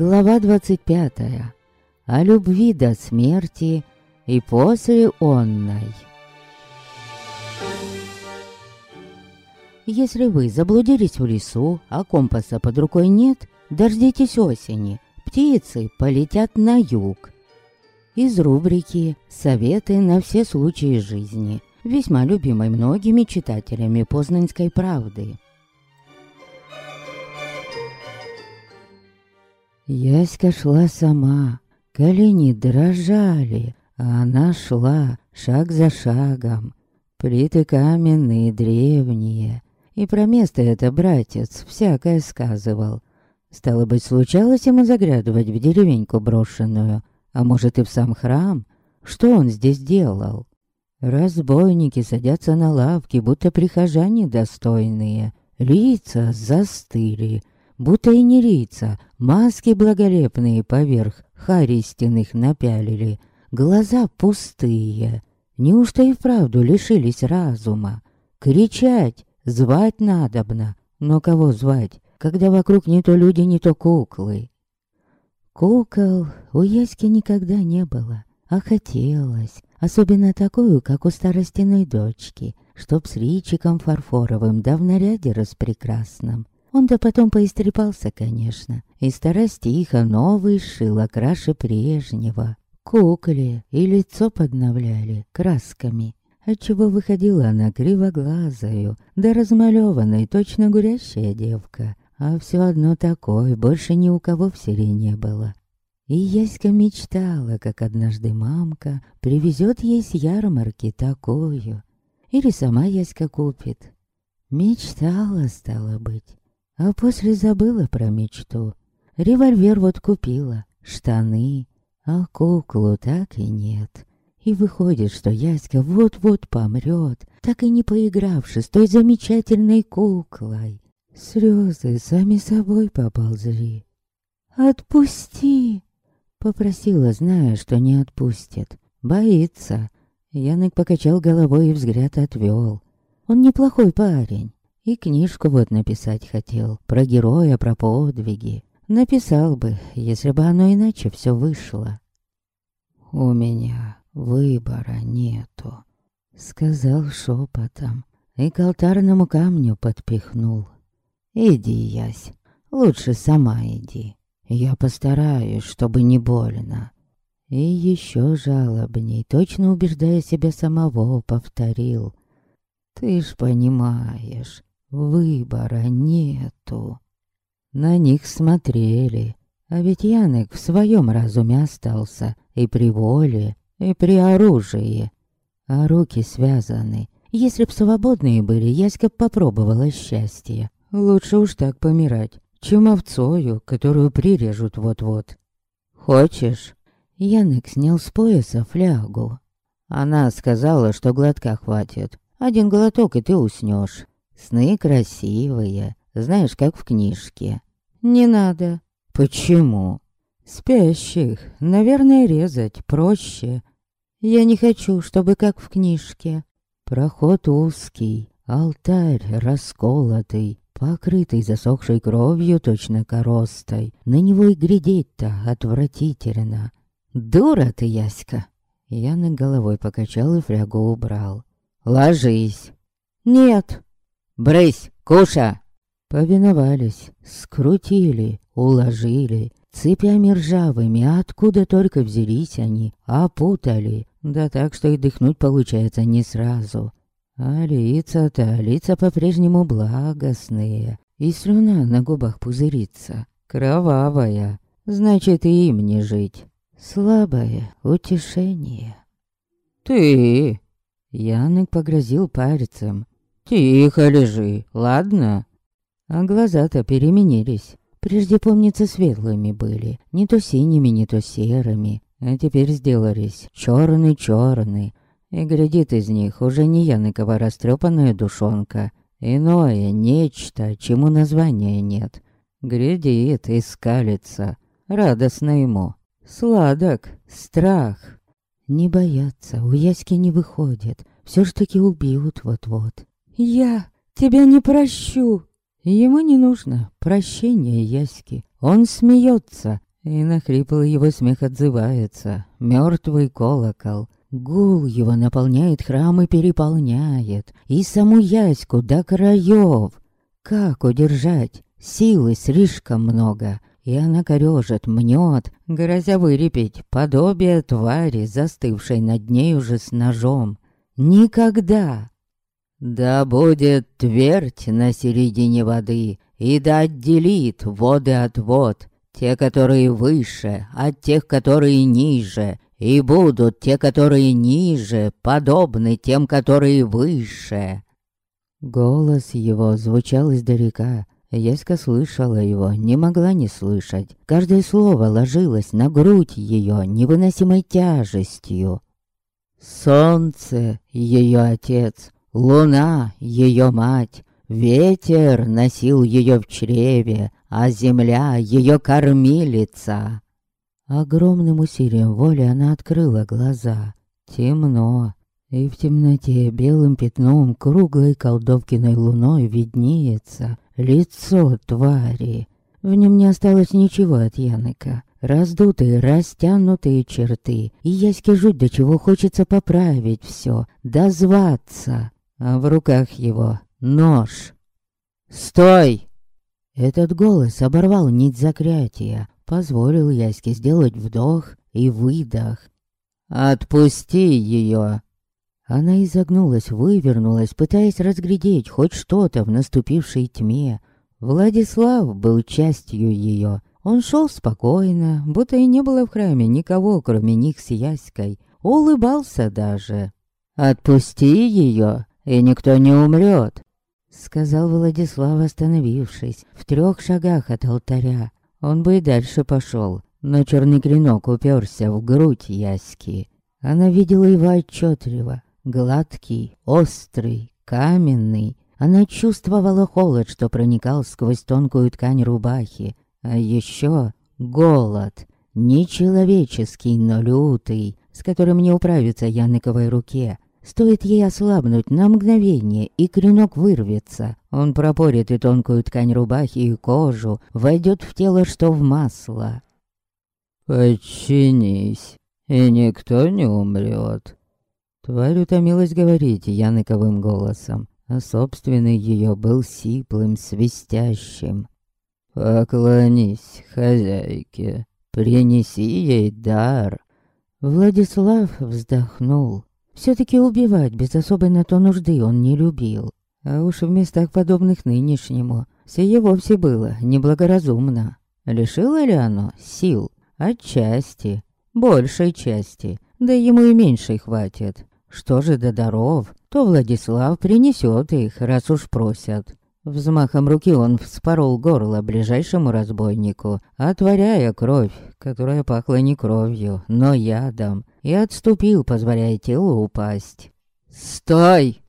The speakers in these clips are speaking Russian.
Глава 25. О любви до смерти и после онной. Если вы заблудились в лесу, а компаса под рукой нет, дождитесь осени. Птицы полетят на юг. Из рубрики «Советы на все случаи жизни», весьма любимой многими читателями Познанской правды. Яська шла сама, колени дрожали, а она шла шаг за шагом. Плиты каменные, древние. И про место это братец всякое сказывал. Стало быть, случалось ему заглядывать в деревеньку брошенную, а может и в сам храм. Что он здесь делал? Разбойники садятся на лавки, будто прихожане достойные. Лица застыли, будто и не лица, маски благолепные поверх харистиных напялили, глаза пустые. Неужто и вправду лишились разума? Кричать, звать надобно. Но кого звать, когда вокруг не то люди, не то куклы? Кукол у Яськи никогда не было, а хотелось, особенно такую, как у старостиной дочки, чтоб с ричиком фарфоровым да в наряде распрекрасном. Он-то потом поистрепался, конечно, и старостиха новый шил окраше прежнего. Кукле и лицо подновляли красками, отчего выходила она кривоглазою, да размалёванной, точно гурящая девка. А все одно такой, больше ни у кого в селе не было. И Яська мечтала, как однажды мамка привезет ей с ярмарки такую. Или сама Яська купит. Мечтала, стало быть. А после забыла про мечту. Револьвер вот купила, штаны, а куклу так и нет. И выходит, что Яська вот-вот помрет, так и не поигравши с той замечательной куклой. Слезы сами собой поползли. «Отпусти!» Попросила, зная, что не отпустит. Боится. Янок покачал головой и взгляд отвел. Он неплохой парень. И книжку вот написать хотел, про героя, про подвиги. Написал бы, если бы оно иначе все вышло. «У меня выбора нету», — сказал шепотом и к алтарному камню подпихнул. «Иди, Ясь, лучше сама иди. Я постараюсь, чтобы не больно». И еще жалобней, точно убеждая себя самого, повторил. «Ты ж понимаешь, Выбора нету. На них смотрели, а ведь Янек в своем разуме остался и при воле, и при оружии. А руки связаны. Если б свободные были, Яська попробовала счастье. Лучше уж так помирать, чем овцою, которую прирежут вот-вот. «Хочешь?» Янек снял с пояса флягу. Она сказала, что глотка хватит. Один глоток, и ты уснешь. Сны красивые, знаешь, как в книжке. Не надо. Почему? Спящих, наверное, резать проще. Я не хочу, чтобы как в книжке. Проход узкий, алтарь расколотый, покрытый засохшей кровью точно коростой. На него и глядеть-то отвратительно. Дура ты, Яська! Я над головой покачал и флягу убрал. Ложись. Нет, «Брысь, куша!» Повиновались, скрутили, уложили, цепями ржавыми, откуда только взялись они, опутали, да так, что и дыхнуть получается не сразу. А лица-то, лица по-прежнему благостные, и слюна на губах пузырится, кровавая, значит и им не жить. Слабое утешение. «Ты!» Янок погрозил пальцем, «Тихо лежи, ладно?» А глаза-то переменились. Прежде, помнится, светлыми были, не то синими, не то серыми, а теперь сделались черный-черный. И глядит из них уже не Яныкова растрепанная душонка, иное нечто, чему названия нет. Глядит и скалится, радостно ему. Сладок, страх. Не бояться, у Яськи не выходит, все ж таки убьют вот-вот. «Я тебя не прощу!» Ему не нужно прощения Яськи. Он смеется, И на хриплый его смех отзывается мертвый колокол. Гул его наполняет храм и переполняет, и саму яську до краев. Как удержать? Силы слишком много, и она корёжит, мнёт, грозя вырепить подобие твари, застывшей над ней уже с ножом. Никогда! Да будет твердь на середине воды, и да отделит воды от вод, те, которые выше, от тех, которые ниже, и будут те, которые ниже, подобны тем, которые выше. Голос его звучал издалека. Яська слышала его, не могла не слышать. Каждое слово ложилось на грудь ее невыносимой тяжестью. Солнце — ее отец, луна — ее мать, ветер носил ее в чреве, а земля — ее кормилица. Огромным усилием воли она открыла глаза. Темно, и в темноте белым пятном круглой колдовкиной луной виднеется лицо твари. В нем не осталось ничего от Яныка. Раздутые, растянутые черты. И Яське жуть, до чего хочется поправить все, дозваться. А в руках его нож. «Стой!» Этот голос оборвал нить заклятия, позволил Яське сделать вдох и выдох. «Отпусти ее!» Она изогнулась, вывернулась, пытаясь разглядеть хоть что-то в наступившей тьме. Владислав был частью ее. Он шел спокойно, будто и не было в храме никого, кроме них с Яськой. Улыбался даже. «Отпусти ее, и никто не умрет. Сказал Владислав, остановившись, в трех шагах от алтаря. Он бы и дальше пошел, но черный клинок уперся в грудь Яськи. Она видела его отчетливо, гладкий, острый, каменный. Она чувствовала холод, что проникал сквозь тонкую ткань рубахи. А еще голод, нечеловеческий, но лютый, с которым не управиться Яныковой руке. Стоит ей ослабнуть на мгновение, и клинок вырвется. Он пропорит и тонкую ткань рубахи, и кожу, войдет в тело, что в масло. «Подчинись, и никто не умрет». Тварь утомилась говорить Яныковым голосом, а собственный ее был сиплым, свистящим. «Поклонись хозяйке, принеси ей дар». Владислав вздохнул. Все-таки убивать без особой на то нужды он не любил. А уж в местах подобных нынешнему сие вовсе было неблагоразумно. Лишило ли оно сил? Отчасти. Большей части. Да ему и меньшей хватит. Что же до даров, то Владислав принесет их, раз уж просят. Взмахом руки он вспорол горло ближайшему разбойнику, отворяя кровь, которая пахла не кровью, но ядом, и отступил, позволяя телу упасть. «Стой!»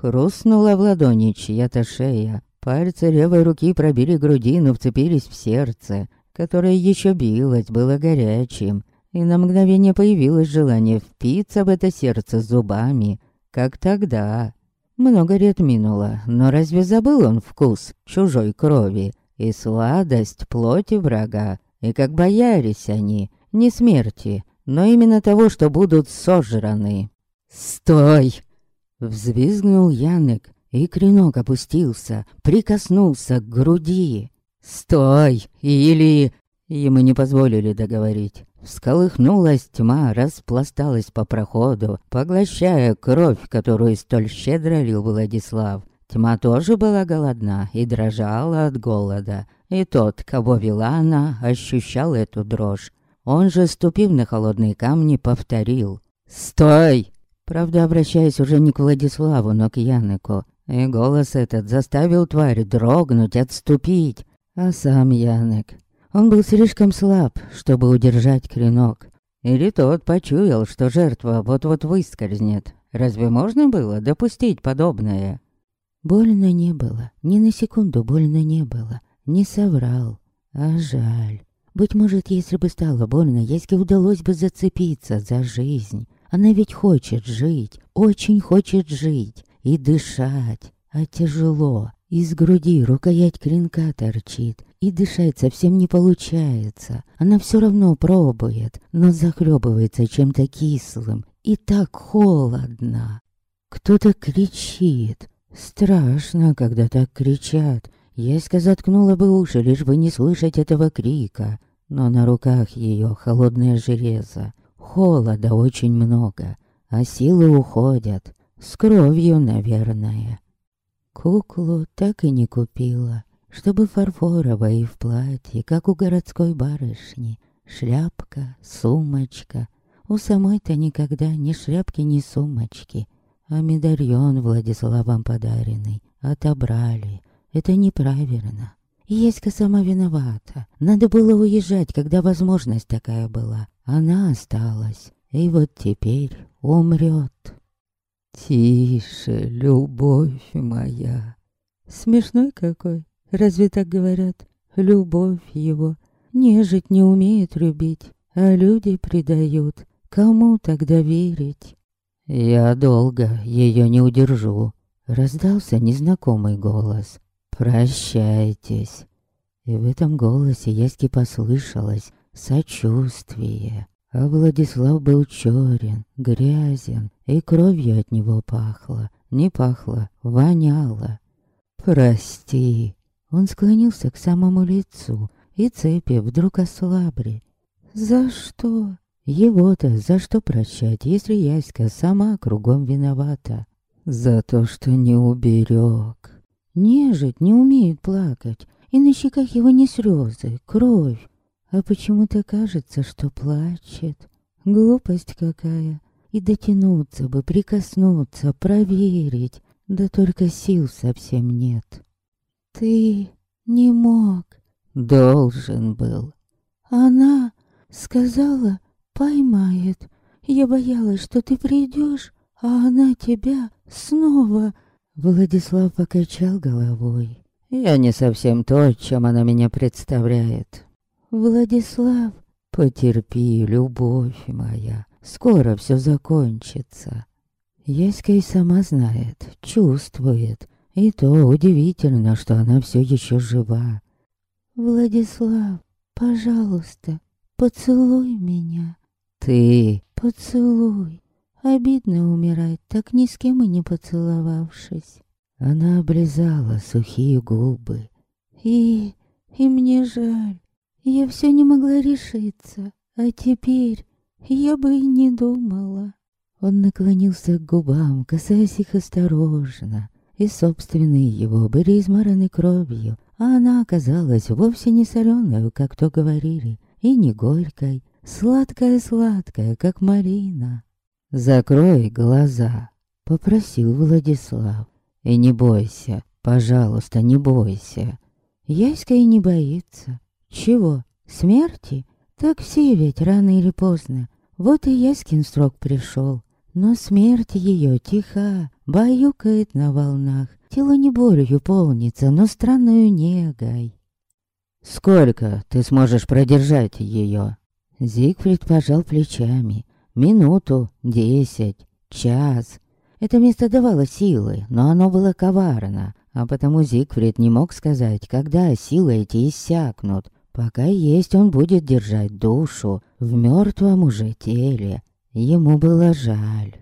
Хрустнула в ладони чья-то шея. Пальцы левой руки пробили грудину, вцепились в сердце, которое еще билось, было горячим. И на мгновение появилось желание впиться в это сердце зубами, как тогда. Много лет минуло, но разве забыл он вкус чужой крови и сладость плоти врага? И как боялись они, не смерти, но именно того, что будут сожраны. «Стой!» Взвизгнул Янек, и клинок опустился, прикоснулся к груди. «Стой!» Или... Ему не позволили договорить. Всколыхнулась тьма, распласталась по проходу, поглощая кровь, которую столь щедро лил Владислав. Тьма тоже была голодна и дрожала от голода. И тот, кого вела она, ощущал эту дрожь. Он же, ступив на холодные камни, повторил «Стой!» Правда, обращаясь уже не к Владиславу, но к Янеку. И голос этот заставил тварь дрогнуть, отступить. А сам Янек... Он был слишком слаб, чтобы удержать клинок. Или тот почуял, что жертва вот-вот выскользнет. Разве можно было допустить подобное? Больно не было. Ни на секунду больно не было. Не соврал. А жаль. Быть может, если бы стало больно, Яське удалось бы зацепиться за жизнь. Она ведь хочет жить, очень хочет жить и дышать. А тяжело. Из груди рукоять клинка торчит, и дышать совсем не получается. Она все равно пробует, но захлебывается чем-то кислым, и так холодно. Кто-то кричит. Страшно, когда так кричат. Яська заткнула бы уши, лишь бы не слышать этого крика. Но на руках ее холодное железо. Холода очень много, а силы уходят. С кровью, наверное. Куклу так и не купила, чтобы фарфоровая и в платье, как у городской барышни. Шляпка, сумочка. У самой-то никогда ни шляпки, ни сумочки. А медальон Владиславом подаренный отобрали. Это неправильно. Еська сама виновата. Надо было уезжать, когда возможность такая была. Она осталась. И вот теперь умрет. «Тише, любовь моя!» Смешной какой, разве так говорят? Любовь его. Нежить не умеет любить, а люди предают. Кому тогда верить? «Я долго ее не удержу», — раздался незнакомый голос. «Прощайтесь». И в этом голосе Яське послышалось сочувствие. А Владислав был черен, грязен, и кровью от него пахло. Не пахло, воняло. «Прости». Он склонился к самому лицу, и цепи вдруг ослабли. «За что?» Его-то за что прощать, если Яська сама кругом виновата? За то, что не уберег. Нежить не умеет плакать, и на щеках его не слезы, кровь, а почему-то кажется, что плачет. Глупость какая. И дотянуться бы, прикоснуться, проверить. Да только сил совсем нет. Ты не мог. Должен был. Она сказала, поймает. Я боялась, что ты придешь, а она тебя снова... Владислав покачал головой. Я не совсем то, чем она меня представляет. Владислав, потерпи, любовь моя, скоро все закончится. Яська и сама знает, чувствует, и то удивительно, что она все еще жива. Владислав, пожалуйста, поцелуй меня. Ты поцелуй. Обидно умирать, так ни с кем и не поцеловавшись. Она облизала сухие губы. И... и мне жаль. Я все не могла решиться, а теперь я бы и не думала. Он наклонился к губам, касаясь их осторожно, и собственные его были измараны кровью, а она оказалась вовсе не соленой, как то говорили, и не горькой, сладкая-сладкая, как малина. «Закрой глаза», — попросил Владислав. «И не бойся, пожалуйста, не бойся». Яська и не боится. Чего? Смерти? Так все ведь рано или поздно. Вот и Яскин срок пришел. Но смерть ее тиха, баюкает на волнах. Тело не болью полнится, но странную негой. «Сколько ты сможешь продержать ее?» Зигфрид пожал плечами. «Минуту, десять, час». Это место давало силы, но оно было коварно, а потому Зигфрид не мог сказать, когда силы эти иссякнут. Пока есть, он будет держать душу в мертвом уже теле. Ему было жаль.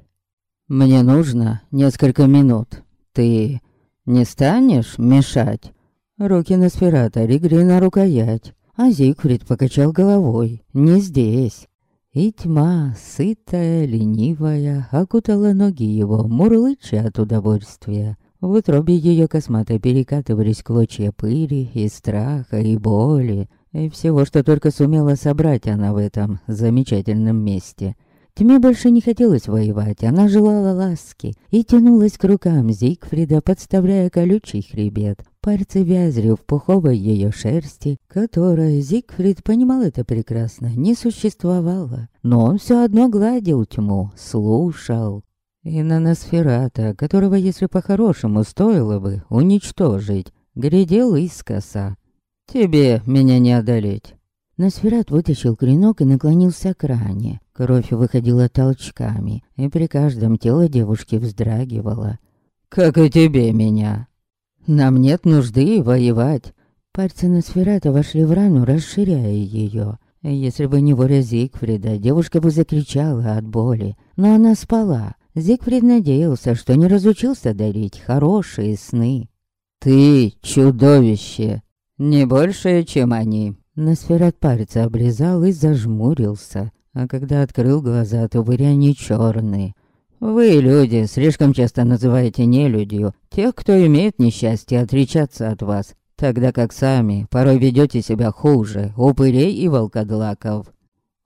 «Мне нужно несколько минут. Ты не станешь мешать?» Руки на сферата легли на рукоять, а Зигфрид покачал головой. «Не здесь». И тьма, сытая, ленивая, окутала ноги его, мурлыча от удовольствия. В утробе ее косматой перекатывались клочья пыли и страха, и боли. И всего, что только сумела собрать она в этом замечательном месте. Тьме больше не хотелось воевать, она желала ласки и тянулась к рукам Зигфрида, подставляя колючий хребет. Пальцы вязли в пуховой ее шерсти, которая, Зигфрид понимал это прекрасно, не существовала. Но он все одно гладил тьму, слушал. И на Носферата, которого, если по-хорошему, стоило бы уничтожить, глядел искоса, Тебе меня не одолеть. Носферат вытащил клинок и наклонился к ране. Кровь выходила толчками, и при каждом тело девушки вздрагивало. «Как и тебе меня!» Нам нет нужды воевать. Пальцы Носферата вошли в рану, расширяя ее. Если бы не воля Зигфрида, девушка бы закричала от боли. Но она спала. Зигфрид надеялся, что не разучился дарить хорошие сны. «Ты чудовище! Не большее, чем они!» Носферат пальца облизал и зажмурился. А когда открыл глаза, то были они черные. Вы, люди, слишком часто называете нелюдью тех, кто имеет несчастье отречаться от вас, тогда как сами порой ведете себя хуже упырей и волкодлаков.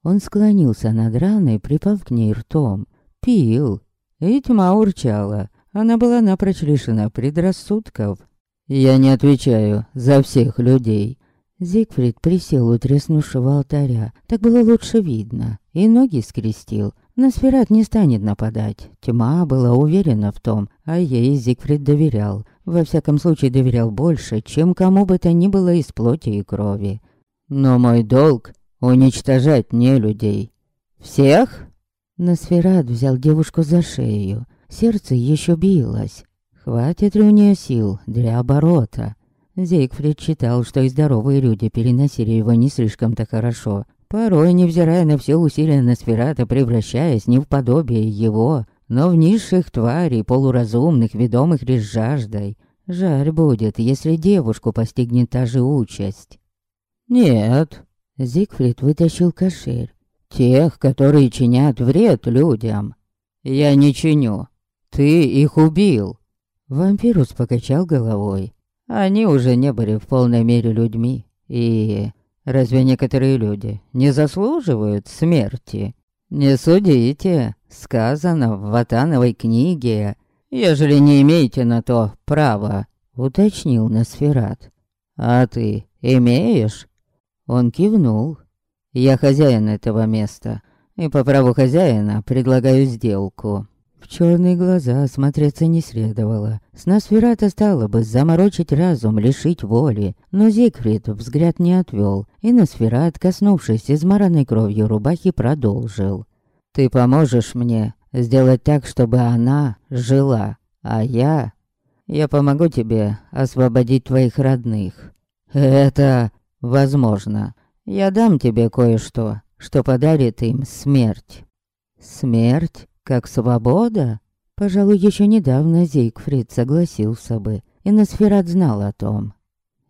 Он склонился над раной, припав к ней ртом. Пил. И тьма урчала. Она была напрочь лишена предрассудков. «Я не отвечаю за всех людей». Зигфрид присел у треснувшего алтаря. Так было лучше видно. И ноги скрестил. Носферат не станет нападать. Тьма была уверена в том, а ей Зигфрид доверял. Во всяком случае доверял больше, чем кому бы то ни было из плоти и крови. Но мой долг — уничтожать не людей. Всех? Носферат взял девушку за шею. Сердце еще билось. Хватит ли у нее сил для оборота? Зигфрид считал, что и здоровые люди переносили его не слишком-то хорошо. Порой, невзирая на все усилия Носферата, превращаясь не в подобие его, но в низших тварей, полуразумных, ведомых лишь жаждой. Жаль будет, если девушку постигнет та же участь. «Нет», — Зигфрид вытащил кошель. «Тех, которые чинят вред людям. Я не чиню. Ты их убил». Вампирус покачал головой. Они уже не были в полной мере людьми. И Разве некоторые люди не заслуживают смерти? Не судите, сказано в Ватановой книге, ежели не имеете на то права, уточнил Носферат. А ты имеешь? Он кивнул. Я хозяин этого места, и по праву хозяина предлагаю сделку. В черные глаза смотреться не следовало. С Носферата стало бы заморочить разум, лишить воли. Но Зигфрид взгляд не отвел, и Носферат, коснувшись измаранной кровью рубахи, продолжил. «Ты поможешь мне сделать так, чтобы она жила, а я... Я помогу тебе освободить твоих родных. Это возможно. Я дам тебе кое-что, что подарит им смерть». «Смерть?» Как свобода? Пожалуй, еще недавно Зейгфрид согласился бы, и Носферат знал о том.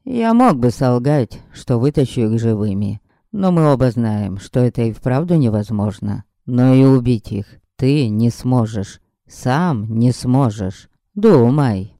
Я мог бы солгать, что вытащу их живыми, но мы оба знаем, что это и вправду невозможно. Но и убить их ты не сможешь. Сам не сможешь. Думай.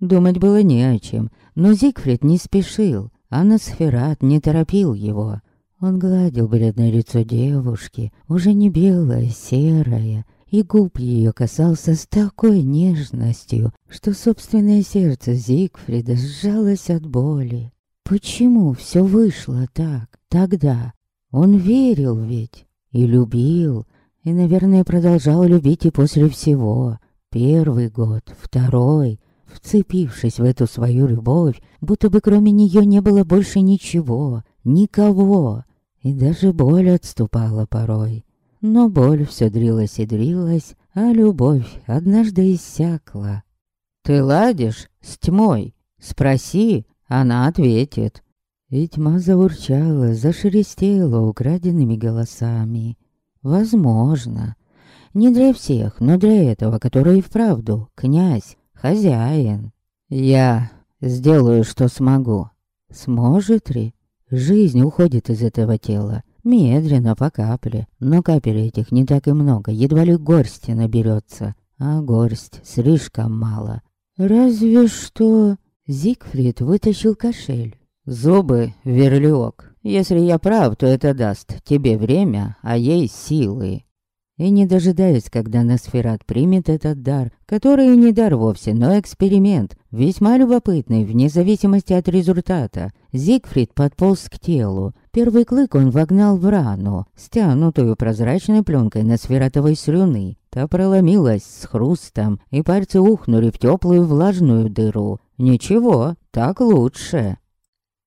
Думать было не о чем, но Зигфрид не спешил, а Носферат не торопил его. Он гладил бледное лицо девушки, уже не белое, серое, и губ ее касался с такой нежностью, что собственное сердце Зигфрида сжалось от боли. Почему все вышло так, тогда? Он верил ведь и любил, и, наверное, продолжал любить и после всего. Первый год, второй, вцепившись в эту свою любовь, будто бы кроме нее не было больше ничего, никого, и даже боль отступала порой. Но боль все дрилась и дрилась, а любовь однажды иссякла. «Ты ладишь с тьмой? Спроси, она ответит». И тьма заурчала, зашелестела украденными голосами. «Возможно. Не для всех, но для этого, который и вправду князь, хозяин. Я сделаю, что смогу. Сможет ли? Жизнь уходит из этого тела, Медленно, по капле. Но капель этих не так и много, едва ли горсти наберется. А горсть слишком мало. Разве что... Зигфрид вытащил кошель. Зубы, верлиок. Если я прав, то это даст тебе время, а ей силы и не дожидаясь, когда Носферат примет этот дар, который не дар вовсе, но эксперимент, весьма любопытный вне зависимости от результата, Зигфрид подполз к телу. Первый клык он вогнал в рану, стянутую прозрачной пленкой Носфератовой слюны. Та проломилась с хрустом, и пальцы ухнули в теплую влажную дыру. «Ничего, так лучше».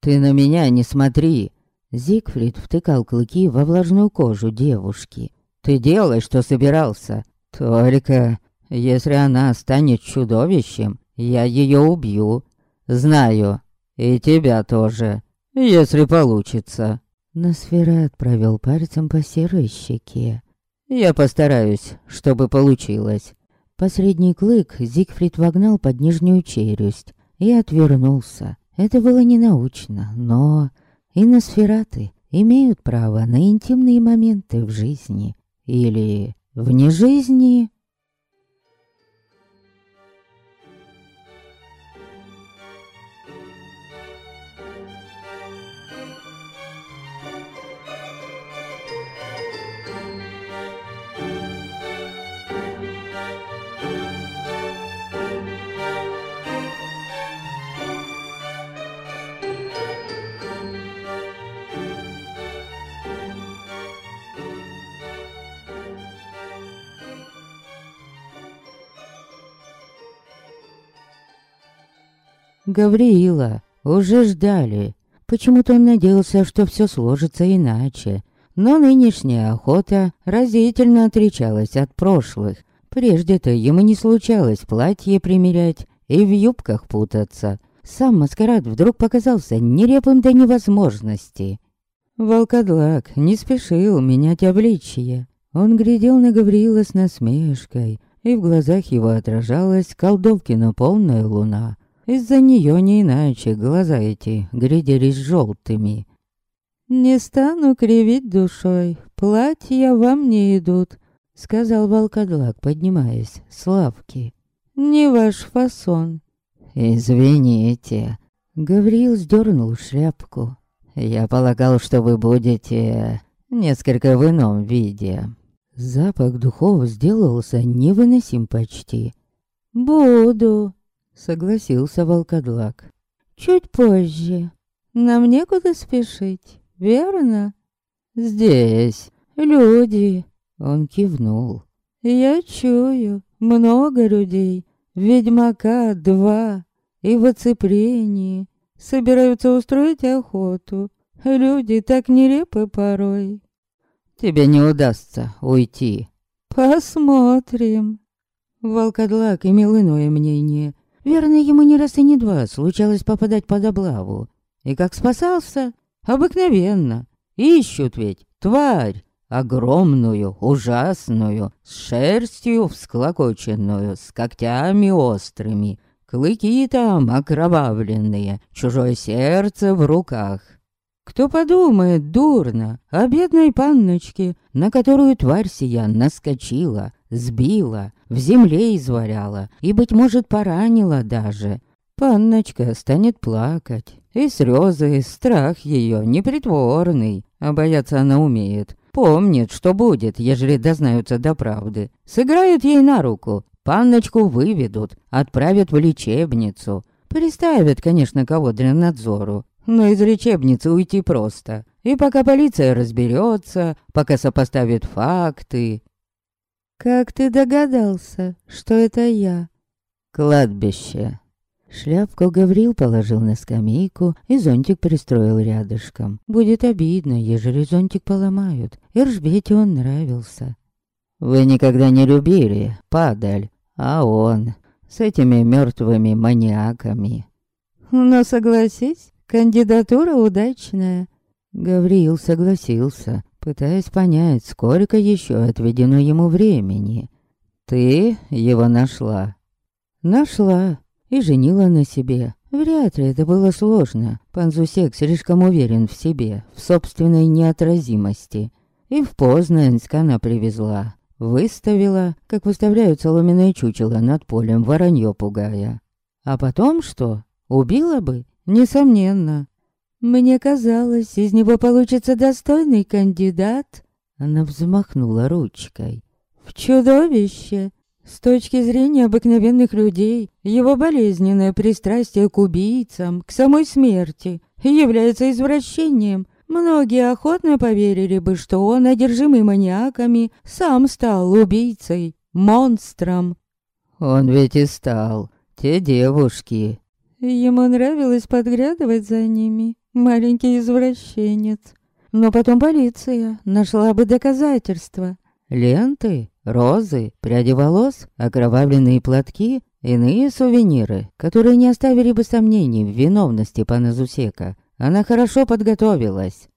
«Ты на меня не смотри!» Зигфрид втыкал клыки во влажную кожу девушки. Ты делай, что собирался. Только если она станет чудовищем, я ее убью. Знаю. И тебя тоже. Если получится. Носферат провел пальцем по серой щеке. Я постараюсь, чтобы получилось. Посредний клык Зигфрид вогнал под нижнюю челюсть и отвернулся. Это было ненаучно, но и носфераты имеют право на интимные моменты в жизни или вне жизни. Гавриила уже ждали. Почему-то он надеялся, что все сложится иначе. Но нынешняя охота разительно отличалась от прошлых. Прежде-то ему не случалось платье примерять и в юбках путаться. Сам маскарад вдруг показался нерепым до невозможности. Волкодлак не спешил менять обличье. Он глядел на Гавриила с насмешкой, и в глазах его отражалась колдовкина полная луна. Из-за нее не иначе глаза эти грядились желтыми. «Не стану кривить душой, платья вам не идут», — сказал волкодлак, поднимаясь с лавки. «Не ваш фасон». «Извините», — Гавриил сдернул шляпку. «Я полагал, что вы будете несколько в ином виде». Запах духов сделался невыносим почти. «Буду», Согласился волкодлак. Чуть позже. Нам некуда спешить, верно? Здесь люди. Он кивнул. Я чую, много людей. Ведьмака два. И в оцеплении. Собираются устроить охоту. Люди так нерепы порой. Тебе не удастся уйти. Посмотрим. Волкодлак имел иное мнение. Верно, ему не раз и не два случалось попадать под облаву. И как спасался? Обыкновенно. Ищут ведь тварь. Огромную, ужасную, с шерстью всклокоченную, с когтями острыми, клыки там окровавленные, чужое сердце в руках. Кто подумает дурно о бедной панночке, на которую тварь сия наскочила, сбила, в земле изваряла и, быть может, поранила даже. Панночка станет плакать, и слезы, страх ее непритворный, а бояться она умеет. Помнит, что будет, ежели дознаются до правды. Сыграют ей на руку, панночку выведут, отправят в лечебницу. Приставят, конечно, кого для надзору, но из лечебницы уйти просто. И пока полиция разберется, пока сопоставит факты, «Как ты догадался, что это я?» «Кладбище». Шляпку Гаврил положил на скамейку и зонтик пристроил рядышком. Будет обидно, ежели зонтик поломают. Иржбете он нравился. «Вы никогда не любили, падаль, а он с этими мертвыми маньяками». «Но согласись, кандидатура удачная». Гавриил согласился, пытаясь понять, сколько еще отведено ему времени. «Ты его нашла?» «Нашла и женила на себе. Вряд ли это было сложно. Панзусек слишком уверен в себе, в собственной неотразимости. И в Познанск она привезла. Выставила, как выставляют соломенное чучело над полем, воронье пугая. А потом что? Убила бы? Несомненно. Мне казалось, из него получится достойный кандидат. Она взмахнула ручкой. В чудовище. С точки зрения обыкновенных людей, его болезненное пристрастие к убийцам, к самой смерти, является извращением. Многие охотно поверили бы, что он, одержимый маньяками, сам стал убийцей, монстром. Он ведь и стал. Те девушки. Ему нравилось подглядывать за ними. Маленький извращенец. Но потом полиция нашла бы доказательства. Ленты, розы, пряди волос, окровавленные платки. Иные сувениры, которые не оставили бы сомнений в виновности пана Зусека. Она хорошо подготовилась.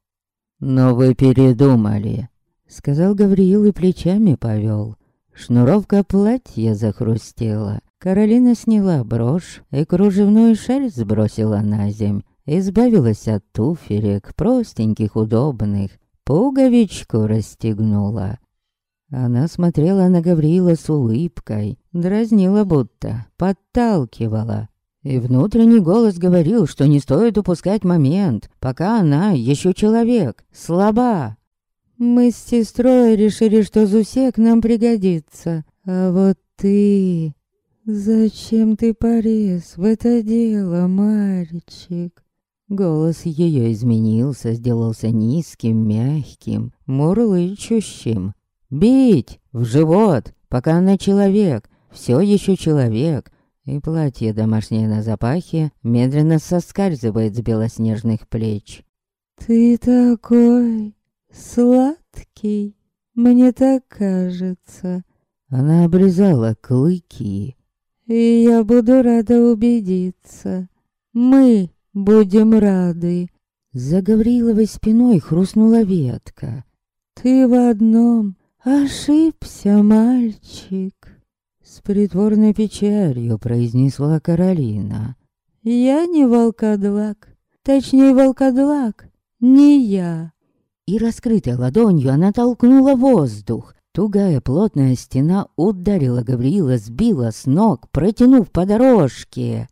«Но вы передумали», — сказал Гавриил и плечами повел. Шнуровка платья захрустела. Каролина сняла брошь и кружевную шаль сбросила на земь. Избавилась от туфелек, простеньких, удобных. Пуговичку расстегнула. Она смотрела на Гавриила с улыбкой, дразнила будто, подталкивала. И внутренний голос говорил, что не стоит упускать момент, пока она еще человек, слаба. Мы с сестрой решили, что Зусек нам пригодится. А вот ты... Зачем ты порез в это дело, мальчик? Голос ее изменился, сделался низким, мягким, мурлычущим. Бить! В живот! Пока она человек, все еще человек. И платье домашнее на запахе медленно соскальзывает с белоснежных плеч. «Ты такой сладкий, мне так кажется». Она обрезала клыки. «И я буду рада убедиться. Мы будем рады». За Гавриловой спиной хрустнула ветка. «Ты в одном ошибся, мальчик», — с притворной печалью произнесла Каролина. «Я не волкодлак, точнее волкодлак, не я». И раскрытой ладонью она толкнула воздух. Тугая плотная стена ударила Гавриила, сбила с ног, протянув по дорожке.